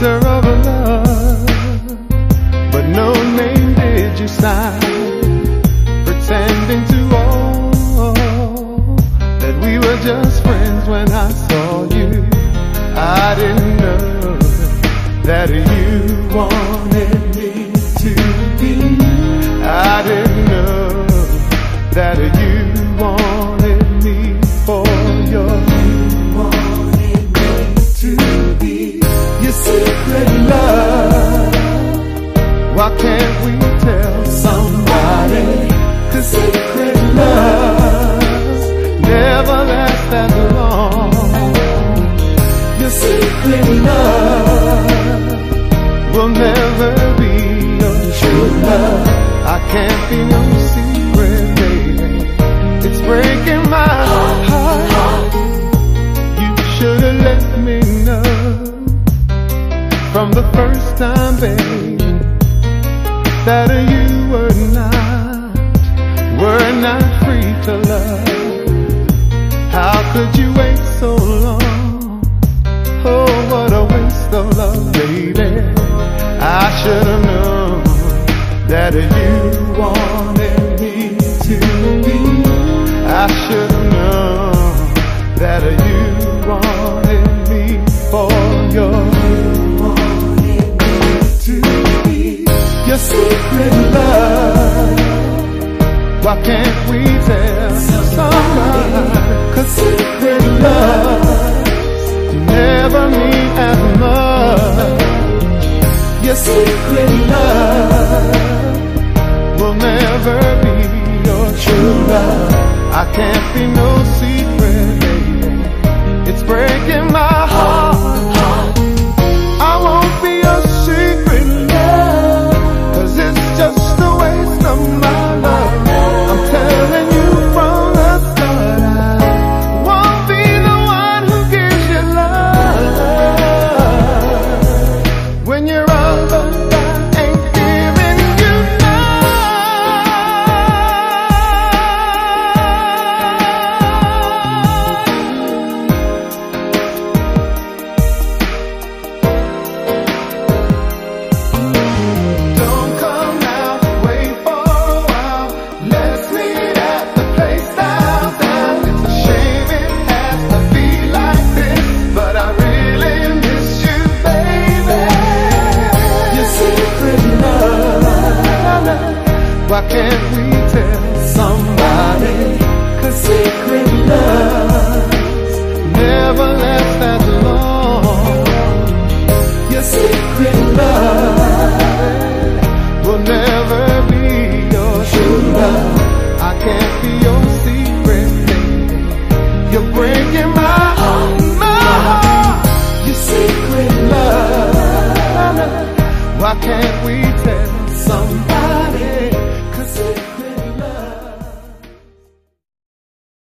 letter of love, but no name did you sign, pretending to all that we were just friends when I saw you. I didn't know that you secret loves never last that long. Your secret love will never be your true love. I can't be no secret, baby. It's breaking my heart. You should have let me know from the first time, baby, that you were not, not free to love. How could you wait so long? Oh, what a waste of love, baby. I should have known that you wanted me to be. I should have known that you wanted me for your your secret love. Secret love will never be your true love. I can't be no why can't we tell somebody? Cause it